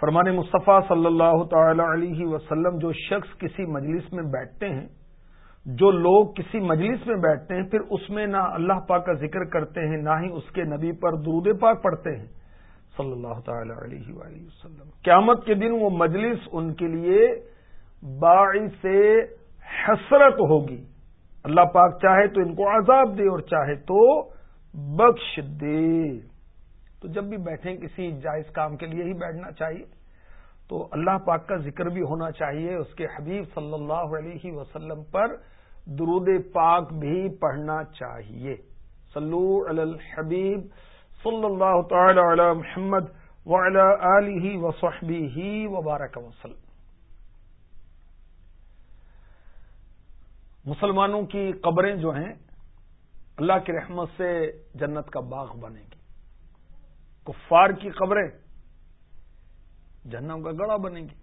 فرمان مصطفیٰ صلی اللہ تعالی علیہ وسلم جو شخص کسی مجلس میں بیٹھتے ہیں، جو لوگ کسی مجلس میں بیٹھتے ہیں، پھر اس میں نہ اللہ پاک کا ذکر کرتے ہیں، نہ ہی اس کے نبی پر درود پاک پڑھتے ہیں۔ صلی اللہ تعالی علیہ وآلہ وسلم۔ قیامت کے دن وہ مجلس ان کے لیے باعث سے حسرت ہوگی۔ اللہ پاک چاہے تو ان کو عذاب دے اور چاہے تو بخش دے۔ جب بھی بیٹھیں کسی جائز کام کے لیے ہی بیٹھنا چاہیے۔ تو اللہ پاک کا ذکر بھی ہونا چاہیے۔ اس کے حبیب صلی اللہ علیہ وسلم پر درود پاک بھی پڑھنا چاہیے۔ صلو علی الحبیب صلی اللہ تعالی علی محمد وعلی آلہ وصحبہ وبارک وسلم۔ مسلمانوں کی قبریں جو ہیں، اللہ کی رحمت سے جنت کا باغ بنے گی۔ کفار کی قبریں جہنم کا گڑا بنے گی۔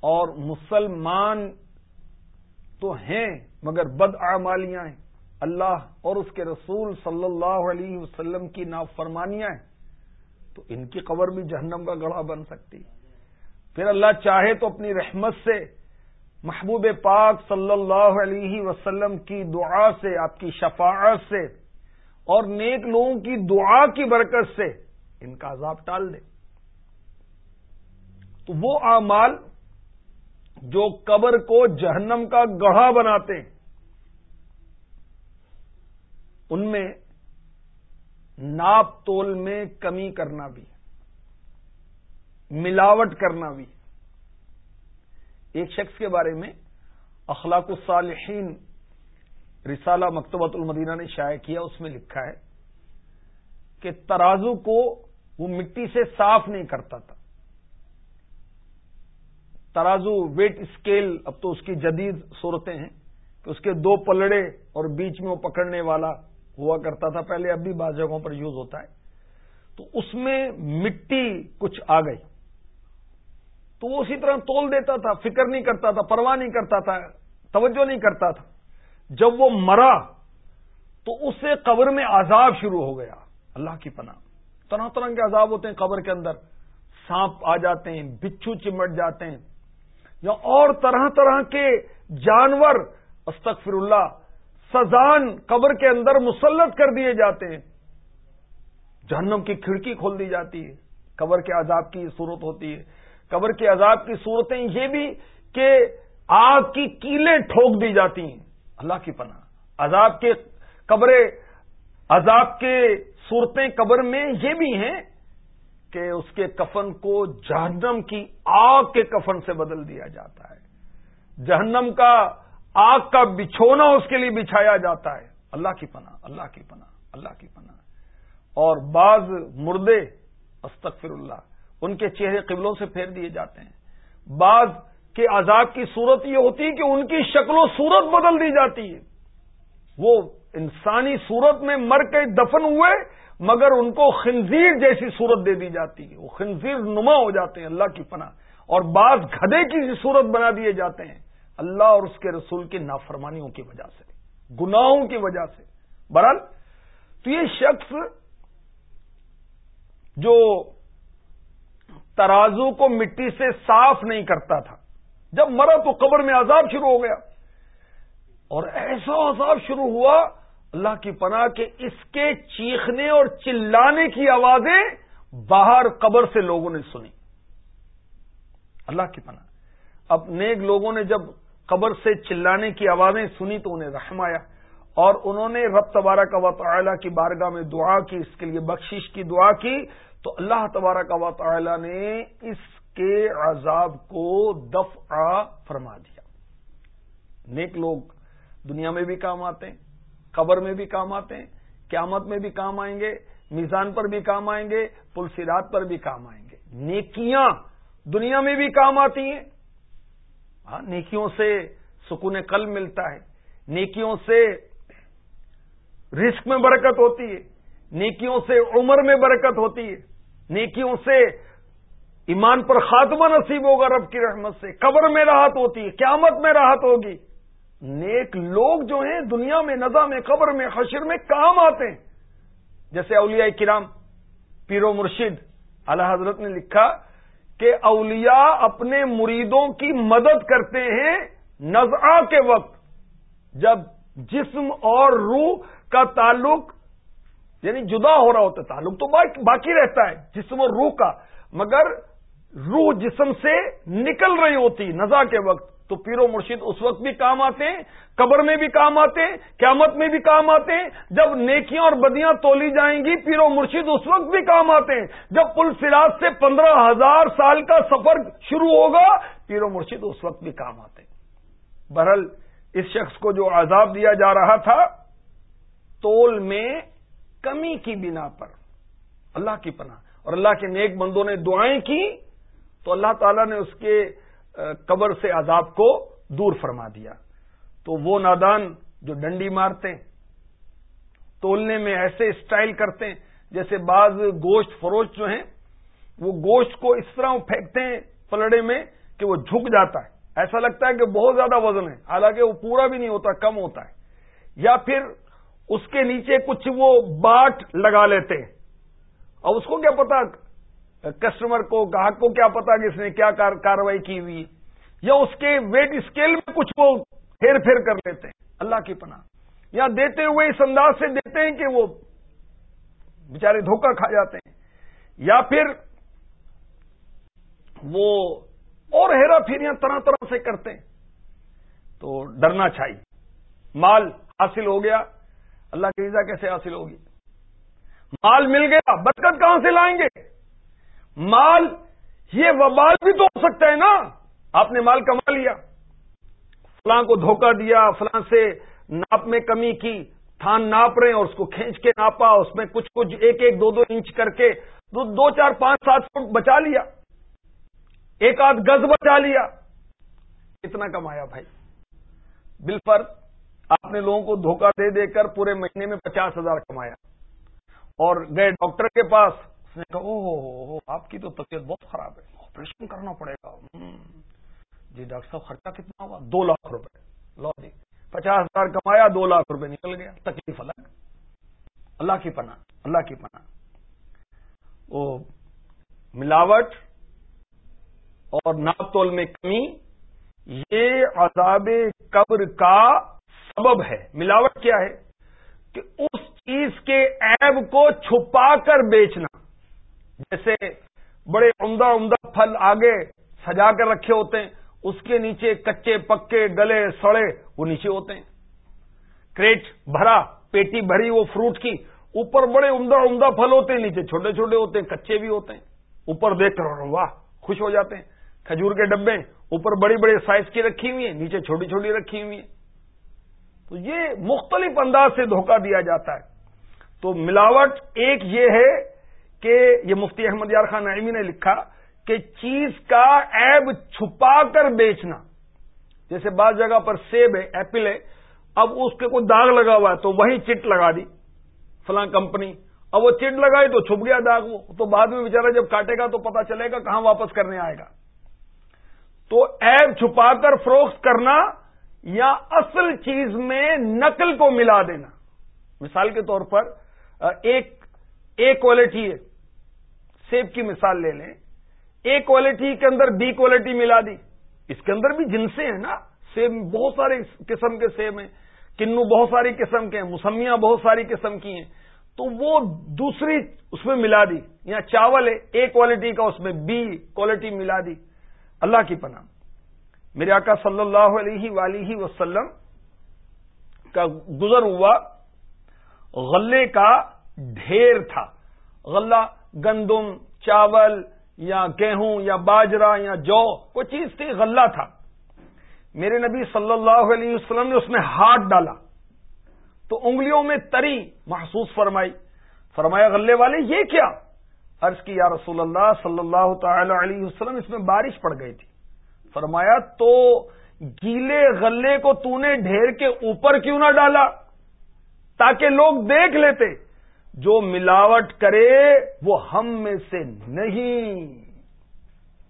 اور مسلمان تو ہیں، مگر بد اعمالیاں ہیں۔ اللہ اور اس کے رسول صلی اللہ علیہ وسلم کی نافرمانیاں ہیں۔ تو ان کی قبر بھی جہنم کا گڑھا بن سکتی۔ پھر اللہ چاہے تو اپنی رحمت سے محبوب پاک صلی اللہ علیہ وسلم کی دعا سے، آپ کی شفاعت سے اور نیک لوگوں کی دعا کی برکت سے ان کا عذاب ٹال دے۔ تو وہ اعمال جو قبر کو جہنم کا گڑھا بناتے ہیں، ان میں ناپ تول میں کمی کرنا بھی، ملاوٹ کرنا بھی۔ ایک شخص کے بارے میں اخلاق الصالحین رسالہ مکتبۃ المدینہ نے شائع کیا، اس میں لکھا ہے کہ ترازو کو وہ مٹی سے صاف نہیں کرتا تھا۔ ترازو ویٹ اسکیل اب تو اس کی جدید صورتیں ہیں کہ اس کے دو پلڑے اور بیچ میں وہ پکڑنے والا ہوا کرتا تھا، پہلے اب بھی بعض جگہوں پر یوز ہوتا ہے۔ تو اس میں مٹی کچھ آ گئی۔ تو وہ اسی طرح تول دیتا تھا، فکر نہیں کرتا تھا، پرواہ نہیں کرتا تھا، توجہ نہیں کرتا تھا۔ جب وہ مرا تو اس سے قبر میں عذاب شروع ہو گیا۔ اللہ کی پناہ۔ طرح طرح کے عذاب ہوتے ہیں قبر کے اندر۔ سانپ آ جاتے ہیں، بچھو چمٹ جاتے ہیں۔ یا اور طرح طرح کے جانور استغفر اللہ سزان قبر کے اندر مسلط کر دیے جاتے ہیں۔ جہنم کی کھڑکی کھول دی جاتی ہے۔ قبر کے عذاب کی صورت ہوتی ہے۔ قبر کے عذاب کی صورتیں یہ بھی کہ آگ کی کیلیں ٹھوک دی جاتی ہیں۔ اللہ کی پناہ۔ عذاب کے قبر عذاب کے صورتیں قبر میں یہ بھی ہیں کہ اس کے کفن کو جہنم کی آگ کے کفن سے بدل دیا جاتا ہے۔ جہنم کا آگ کا بچھونا اس کے لیے بچھایا جاتا ہے۔ اللہ کی پناہ، اللہ کی پناہ، اللہ کی پناہ۔ اور بعض مردے، استغفر اللہ، ان کے چہرے قبلوں سے پھیر دیے جاتے ہیں۔ بعض کے عذاب کی صورت یہ ہوتی ہے کہ ان کی شکل و صورت بدل دی جاتی ہے۔ وہ انسانی صورت میں مر کے دفن ہوئے، مگر ان کو خنزیر جیسی صورت دے دی جاتی ہے۔ وہ خنزیر نما ہو جاتے ہیں، اللہ کی پناہ۔ اور بعض گھدے کی صورت بنا دیے جاتے ہیں۔ اللہ اور اس کے رسول کی نافرمانیوں کی وجہ سے، گناہوں کی وجہ سے۔ برحال تو یہ شخص جو ترازو کو مٹی سے صاف نہیں کرتا تھا جب مرا تو قبر میں عذاب شروع ہو گیا۔ اور ایسا عذاب شروع ہوا، اللہ کی پناہ کہ اس کے چیخنے اور چلانے کی آوازیں باہر قبر سے لوگوں نے سنی۔ اللہ کی پناہ۔ اب نیک لوگوں نے جب قبر سے چلانے کی آوازیں سنی تو انہیں رحم آیا۔ اور انہوں نے رب تبارہ کا وطلا کی بارگاہ میں دعا کی، اس کے لیے بخشش کی، دعا کی۔ تو اللہ تبارہ کا وطلا نے اس کے عذاب کو دفع فرما دیا۔ نیک لوگ دنیا میں بھی کام آتے ہیں، قبر میں بھی کام آتے ہیں، قیامت میں بھی کام آئیں گے، میزان پر بھی کام آئیں گے پلسرات پر بھی کام آئیں گے۔ نیکیاں دنیا میں بھی کام آتی ہیں۔ ہاں نیکیوں سے سکون قلب ملتا ہے۔ نیکیوں سے رزق میں برکت ہوتی ہے۔ نیکیوں سے عمر میں برکت ہوتی ہے۔ نیکیوں سے ایمان پر خاتمہ نصیب ہوگا رب کی رحمت سے۔ قبر میں راحت ہوتی ہے، قیامت میں راحت ہوگی۔ نیک لوگ جو ہیں، دنیا میں نظام میں، قبر میں خشر میں کام آتے ہیں۔ جیسے اولیاء کرام، پیر و مرشد اللہ حضرت نے لکھا کہ اولیاء اپنے مریدوں کی مدد کرتے ہیں نزعہ کے وقت۔ جب جسم اور روح کا تعلق یعنی جدا ہو رہا ہوتا ہے، تعلق تو باقی رہتا ہے، جسم اور روح کا۔ مگر روح جسم سے نکل رہی ہوتی نزا کے وقت تو پیر و مرشید اس وقت بھی کام آتے ہیں، قبر میں بھی کام آتے ہیں، قیامت میں بھی کام آتے ہیں۔ جب نیکیاں اور بدیاں تولی جائیں گی، پیر و مرشید اس وقت بھی کام آتے ہیں۔ جب پل سراج سے پندرہ ہزار سال کا سفر شروع ہوگا، پیر و مرشید اس وقت بھی کام آتے ہیں۔ بہرحال، اس شخص کو جو عذاب دیا جا رہا تھا، تول میں کمی کی بنا پر، اللہ کی پناہ۔ اور اللہ کے نیک بندوں نے دعائیں کی تو اللہ تعالیٰ نے اس کے قبر سے عذاب کو دور فرما دیا۔ تو وہ نادان جو ڈنڈی مارتے تولنے میں ایسے اسٹائل کرتے ہیں جیسے بعض گوشت فروش جو ہیں، وہ گوشت کو اس طرح پھینکتے ہیں پلڑے میں کہ وہ جھک جاتا ہے۔ ایسا لگتا ہے کہ بہت زیادہ وزن ہے، حالانکہ وہ پورا بھی نہیں ہوتا، کم ہوتا ہے۔ یا پھر اس کے نیچے کچھ وہ باٹ لگا لیتے ہیں۔ اور اس کو کیا پتا کسٹمر کو، گاہک کو کیا پتا کہ اس نے کیا کاروائی کی ہوئی یا اس کے ویٹ اسکیل میں کچھ وہ پھیر پھیر کر لیتے ہیں۔ اللہ کی پناہ۔ یا دیتے ہوئے اس انداز سے دیتے ہیں کہ وہ بےچارے دھوکہ کھا جاتے ہیں۔ یا پھر وہ اور ہیرا پھیریاں طرح طرح سے کرتے ہیں۔ تو ڈرنا چاہیے مال حاصل ہو گیا۔ اللہ کی رضا کیسے حاصل ہوگی؟ مال مل گیا۔ برکت کہاں سے لائیں گے؟ مال یہ وبال بھی تو ہو سکتا ہے نا۔ آپ نے مال کما لیا۔ فلاں کو دھوکہ دیا، فلاں سے ناپ میں کمی کی۔ تھان ناپ رہے ہیں اور اس کو کھینچ کے ناپا، اس میں کچھ کچھ ایک ایک، دو دو انچ کر کے دو دو، چار، پانچ، سات فٹ بچا لیا۔ ایک آدھ گز بچا لیا۔ اتنا کمایا بھائی۔ بل پر آپ نے لوگوں کو دھوکہ دے دے کر پورے مہینے میں پچاس ہزار کمایا۔ اور گئے ڈاکٹر کے پاس۔ اس نے کہا او آپ کی تو طبیعت بہت خراب ہے آپریشن کرنا پڑے گا. جی ڈاکٹر صاحب، خرچہ کتنا ہوگا دو لاکھ روپے۔ لو جی پچاس ہزار کمایا، دو لاکھ روپے نکل گیا۔ تکلیف الگ۔ اللہ کی پناہ، اللہ کی پناہ۔ وہ ملاوٹ اور ناپ تول میں کمی، یہ عذاب قبر کا سبب ہے۔ ملاوٹ کیا ہے؟ کہ اس چیز کے ایب کو چھپا کر بیچنا۔ جیسے بڑے عمدہ عمدہ پھل آگے سجا کر رکھے ہوتے ہیں، اس کے نیچے کچے، پکے، گلے، سڑے، وہ نیچے ہوتے ہیں۔ کریٹ بھرا، پیٹی بھری وہ فروٹ کی اوپر بڑے عمدہ عمدہ پھل ہوتے ہیں، نیچے چھوٹے چھوٹے ہوتے ہیں، کچے بھی ہوتے ہیں۔ اوپر دیکھ کر واہ، خوش ہو جاتے ہیں۔ کھجور کے ڈبے اوپر بڑی بڑی سائز کی رکھی ہوئی ہیں، نیچے چھوٹی چھوٹی رکھی ہوئی ہیں۔ تو یہ مختلف انداز سے دھوکہ دیا جاتا ہے۔ تو ملاوٹ ایک یہ ہے کہ یہ مفتی احمد یار خان نعیمی نے لکھا کہ چیز کا ایب چھپا کر بیچنا، جیسے بعض جگہ پر سیب ہے، ایپل ہے، اب اس کے کوئی داغ لگا ہوا ہے تو وہی چٹ لگا دی، فلاں کمپنی۔ اب وہ چٹ لگائی تو چھپ گیا داغ، وہ تو بعد میں بےچارا جب کاٹے گا تو پتا چلے گا کہاں واپس کرنے آئے گا۔ تو ایب چھپا کر فروخت کرنا یا اصل چیز میں نقل کو ملا دینا۔ مثال کے طور پر ایک اے کوالٹی ہے۔ سیب کی مثال لے لیں۔ اے کوالٹی کے اندر بی کوالٹی ملا دی۔ اس کے اندر بھی جنسیں ہیں نا۔ سیب بہت سارے قسم کے سیب ہیں۔ کنو بہت ساری قسم کے ہیں۔ موسمیاں بہت ساری قسم کی ہیں۔ تو وہ دوسری اس میں ملا دی۔ یا چاول ہے۔ اے کوالٹی کا اس میں بی کوالٹی ملا دی۔ اللہ کی پناہ۔ میرے آقا صلی اللہ علیہ ولیہ وسلم کا گزر ہوا غلے کا ڈھیر تھا۔ غلہ گندم، چاول یا گیہوں یا باجرا یا جو کوئی چیز تھی، غلہ تھا۔ میرے نبی صلی اللہ علیہ وسلم نے اس میں ہاتھ ڈالا۔ تو انگلیوں میں تری محسوس فرمائی۔ فرمایا، غلے والے، یہ کیا؟ عرض کی، یا رسول اللہ صلی اللہ تعالی علیہ وسلم، اس میں بارش پڑ گئی تھی۔ فرمایا، تو گیلے غلے کو تو نے ڈھیر کے اوپر کیوں نہ ڈالا؟ تاکہ لوگ دیکھ لیتے۔ جو ملاوٹ کرے وہ ہم میں سے نہیں۔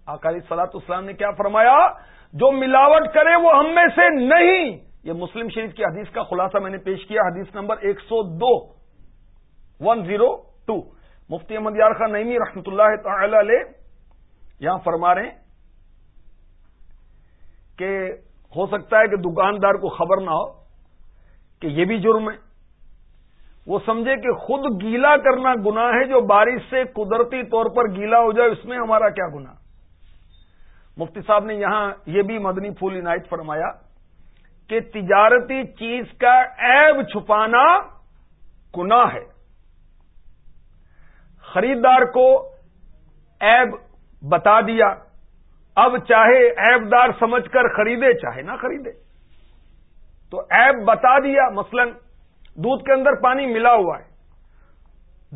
اکالی سلاط اسلام نے کیا فرمایا؟ جو ملاوٹ کرے وہ ہم میں سے نہیں۔ یہ مسلم شریف کی حدیث کا خلاصہ میں نے پیش کیا، حدیث نمبر ایک سو دو، ون زیرو ٹو۔ مفتی احمد یار خان نئی رحمت اللہ تعالی علیہ یہاں فرما رہے ہیں کہ ہو سکتا ہے کہ دکاندار کو خبر نہ ہو کہ یہ بھی جرم ہے۔ وہ سمجھے کہ خود گیلا کرنا گنا ہے جو بارش سے قدرتی طور پر گیلا ہو جائے، اس میں ہمارا کیا گنا مفتی صاحب نے یہاں یہ بھی مدنی پھول عنایت فرمایا کہ تجارتی چیز کا عیب چھپانا گنا ہے۔ خریدار کو عیب بتا دیا۔ اب چاہے عیب دار سمجھ کر خریدے، چاہے نہ خریدے۔ تو عیب بتا دیا، مثلا دودھ کے اندر پانی ملا ہوا ہے۔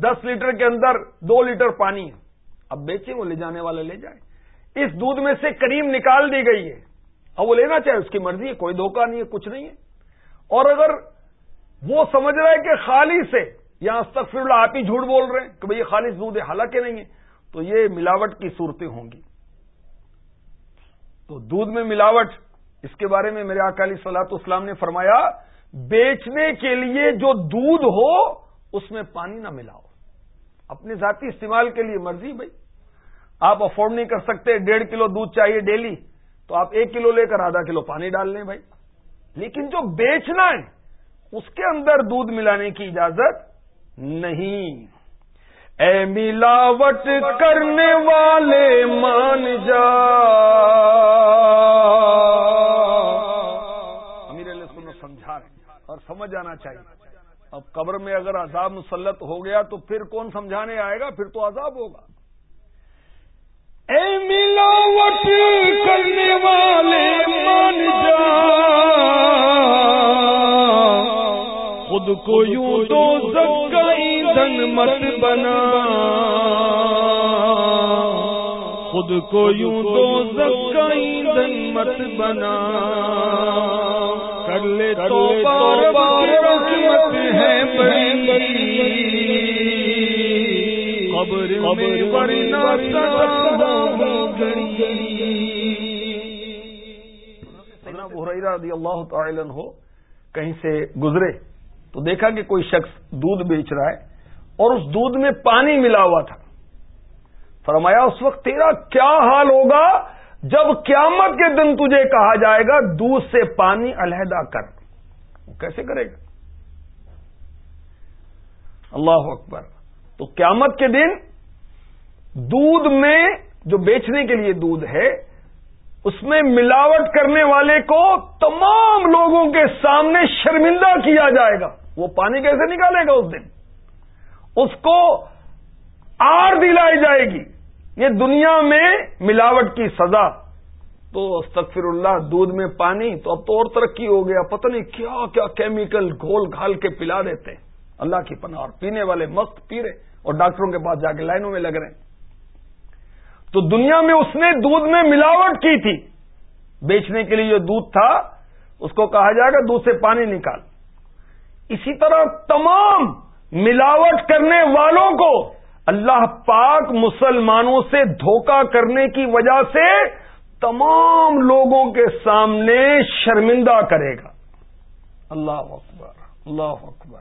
دس لیٹر کے اندر دو لیٹر پانی ہے۔ اب بیچے وہ لے جانے والے لے جائیں۔ اس دودھ میں سے کریم نکال دی گئی ہے۔ اب وہ لینا چاہے، اس کی مرضی ہے، کوئی دھوکہ نہیں ہے، کچھ نہیں ہے۔ اور اگر وہ سمجھ رہا ہے کہ خالی سے یا استغفر اللہ، آپ ہی جھوٹ بول رہے ہیں کہ بھئی یہ خالص دودھ ہے، حالانکہ نہیں ہے، تو یہ ملاوٹ کی صورتیں ہوں گی۔ تو دودھ میں ملاوٹ، اس کے بارے میں میرے اکالی سلاط اسلام نے فرمایا بیچنے کے لیے جو دودھ ہو، اس میں پانی نہ ملاؤ۔ اپنے ذاتی استعمال کے لیے مرضی بھائی۔ آپ افورڈ نہیں کر سکتے، ڈیڑھ کلو دودھ چاہیے ڈیلی، تو آپ ایک کلو لے کر آدھا کلو پانی ڈال لیں بھائی۔ لیکن جو بیچنا ہے، اس کے اندر دودھ ملانے کی اجازت نہیں۔ اے ملاوٹ کرنے والے، مان جا۔ سمجھ آنا چاہیے۔ اب قبر میں اگر عذاب مسلط ہو گیا تو پھر کون سمجھانے آئے گا؟ پھر تو عذاب ہوگا۔ اے ملاوٹ کرنے والے مان جا۔ خود کو یوں تو سب کا ایندھن مت بنا۔ خود کو یوں تو سب کا ایندھن مت بنا۔ کر لے تو بار بار رحمت ہے بڑی رضی اللہ تعالی ہو کہیں سے گزرے تو دیکھا کہ کوئی شخص دودھ بیچ رہا ہے اور اس دودھ میں پانی ملا ہوا تھا۔ فرمایا اس وقت تیرا کیا حال ہوگا؟ جب قیامت کے دن تجھے کہا جائے گا، دودھ سے پانی علیحدہ کر۔ وہ کیسے کرے گا؟ اللہ اکبر۔ تو قیامت کے دن دودھ میں جو بیچنے کے لیے دودھ ہے، اس میں ملاوٹ کرنے والے کو تمام لوگوں کے سامنے شرمندہ کیا جائے گا۔ وہ پانی کیسے نکالے گا اس دن؟ اس کو آر دلائی جائے گی۔ یہ دنیا میں ملاوٹ کی سزا۔ تو استغفر اللہ، دودھ میں پانی، تو اب تو اور ترقی ہو گیا۔ پتہ نہیں کیا کیا کیمیکل گھول گھال کے پلا دیتے ہیں۔ اللہ کی پناہ، اور پینے والے مست پی رہے اور ڈاکٹروں کے پاس جا کے لائنوں میں لگ رہے ہیں۔ تو دنیا میں اس نے دودھ میں ملاوٹ کی تھی۔ بیچنے کے لیے جو دودھ تھا، اس کو کہا جائے گا دودھ سے پانی نکال۔ اسی طرح تمام ملاوٹ کرنے والوں کو اللہ پاک مسلمانوں سے دھوکہ کرنے کی وجہ سے تمام لوگوں کے سامنے شرمندہ کرے گا۔ اللہ اکبر اللہ اکبر۔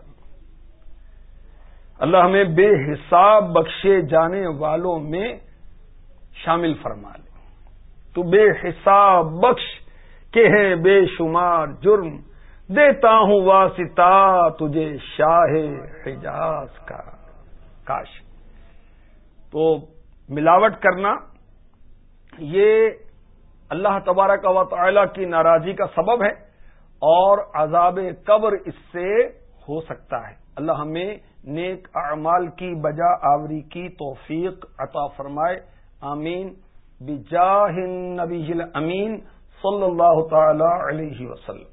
اللہ ہمیں بے حساب بخشے جانے والوں میں شامل فرما لے۔ تو بے حساب بخش کہ ہے بے شمار جرم۔ دیتا ہوں واسطہ تجھے شاہ حجاز کا۔ کاش۔ تو ملاوٹ کرنا، یہ اللہ تبارک و تعالی کی ناراضی کا سبب ہے اور عذاب قبر اس سے ہو سکتا ہے۔ اللہ ہمیں نیک اعمال کی بجا آوری کی توفیق عطا فرمائے۔ آمین۔ بجاہ النبی امین صلی اللہ تعالی علیہ وسلم۔